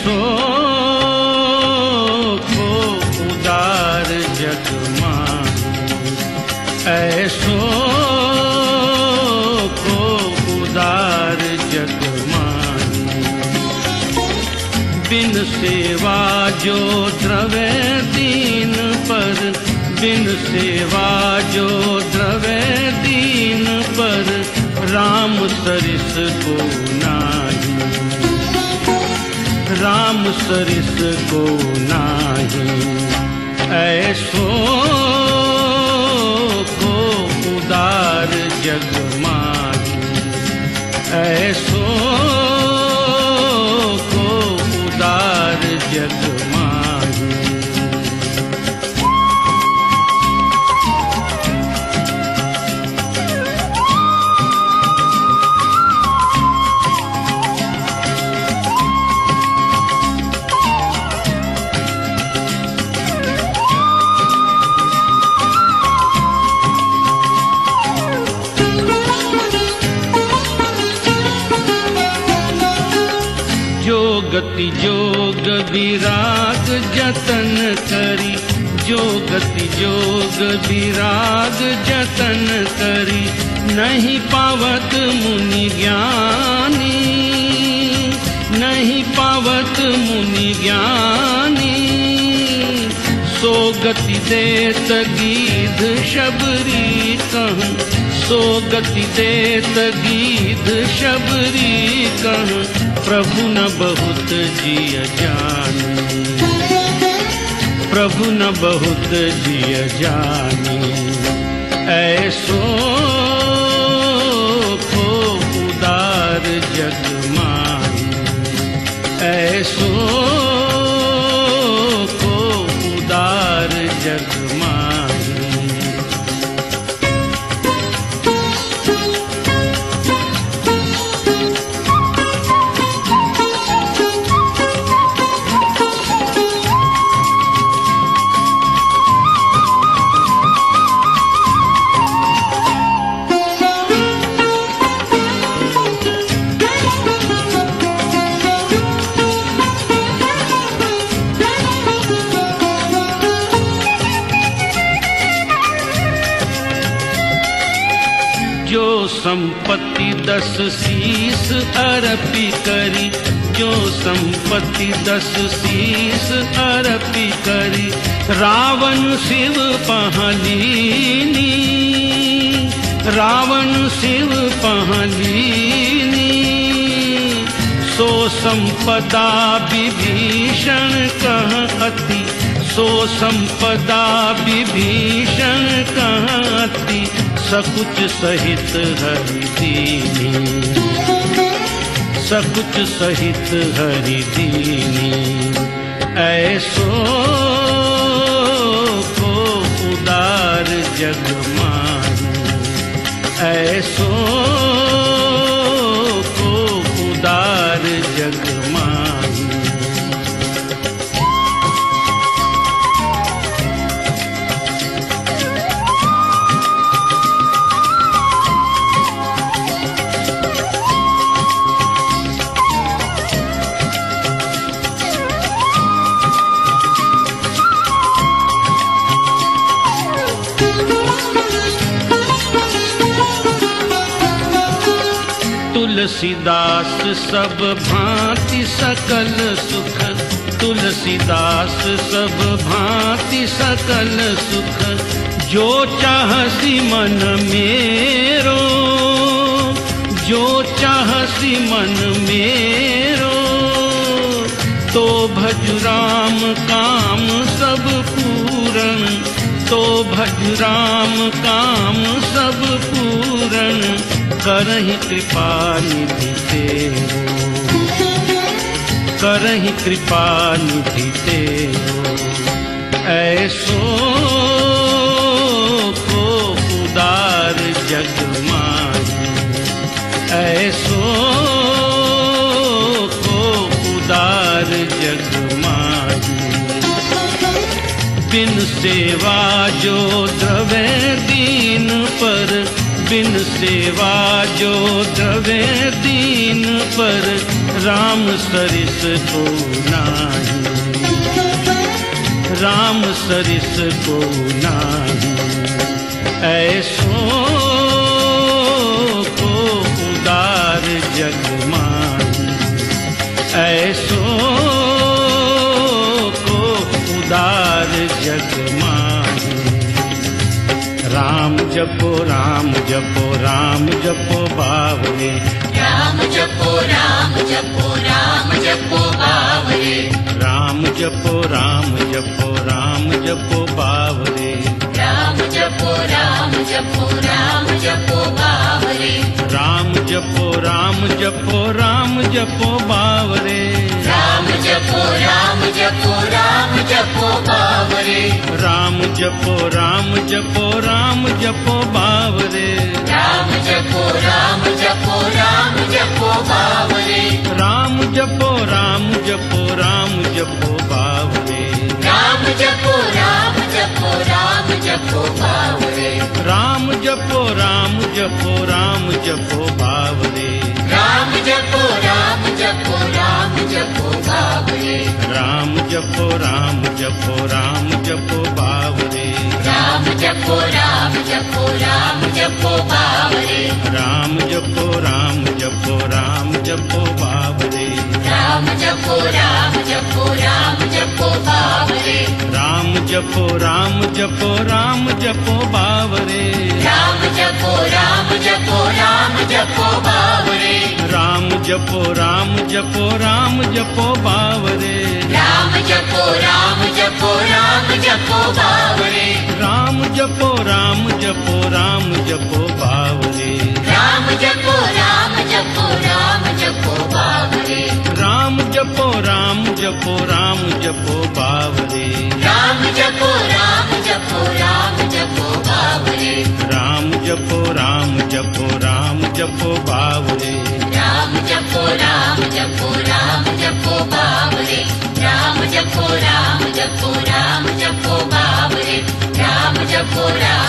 ऐसों को उदार जगमान ऐसों को उदार जगमान बिन सेवा जो द्रवे दीन पर, बिन सेवा जो द्रवे दीन पर, राम सरिस को नाम राम सरिस को नाही। ऐसो को उदार जग मानी ऐसो गति जोग विराग जतन करी। जो गति जोग विराग जतन करी। नहीं पावत मुनि ज्ञानी, नहीं पावत मुनि ज्ञानी। सो गति देत गीध शबरी कहूँ। सो गति देत गीध शबरी कहूँ। प्रभु न बहुत जिय जानी। प्रभु न बहुत जिय जानी। ऐसो खो उदार जग मानी। ऐसो संपत्ति दस शीस अरपी करी। जो संपत्ति दस शीस अरपी करी? रावण शिव पहलीनी। रावण शिव पहलीनी। सो संपदा विभीषण कह अति। सो संपदा विभीषण कह अति। सकुच सहित हरि सकुच सहित हरि दीनी। ऐसो को उदार जग मान ऐसो तुलसीदास, सब भांति सकल सुख। तुलसीदास, सब भांति सकल सुख। जो चाहसी मन मेरो, जो चाहसी मन मेरो तो भज राम काम सब पूरण तो भज राम काम सब पूरण करहि कृपा निधि तेरो। करहि कृपा निधि तेरो। ऐसो को उदार जग मानी ऐसो को उदार जग मानी बिन सेवा जो द्रवे दीन पर बिन सेवा जो द्रवे दीन पर राम सरिस को नाही। राम सरिस को नाही। ऐसो को उदार जग माही ऐसो को उदार जग माही राम जपो राम जपो राम जपो बावरे राम जपो राम जपो राम जपो बावरे राम जपो राम जपो राम जपो बावरे राम जपो राम जपो राम जपो बावरे राम जपो राम जपो राम जपो बावरे बावरे। राम जपो राम जपो राम जपो बावरे। राम जपो राम जपो राम जपो बावरे। राम जपो राम जपो राम जपो बावरे। राम जपो राम जपो राम जपो बावरे राम जपो राम जपो राम जपो बावरे राम जपो राम जपो राम जपो बावरे राम जपो राम जपो राम जपो बावरे राम जपो राम जपो राम जपो बावरे राम जपो राम जपो राम जपो बावरे राम जपो राम जपो राम जपो जपो राम जपो राम जपो बावरे राम जपो राम जपो राम जपो बावरे राम जपो राम जपो राम जपो बावरे राम जपो राम जपो राम जपो बावरे राम जपो राम जपो राम जपो बावरे राम जपो राम जपो राम जपो बावरे राम जपो राम जपो राम जपो बावरे राम जपो जपो राम, जपो बावरे। राम जपो राम जपो राम, जपो बावरे। राम जपो राम जपो राम, जपो बावरे। राम जपो राम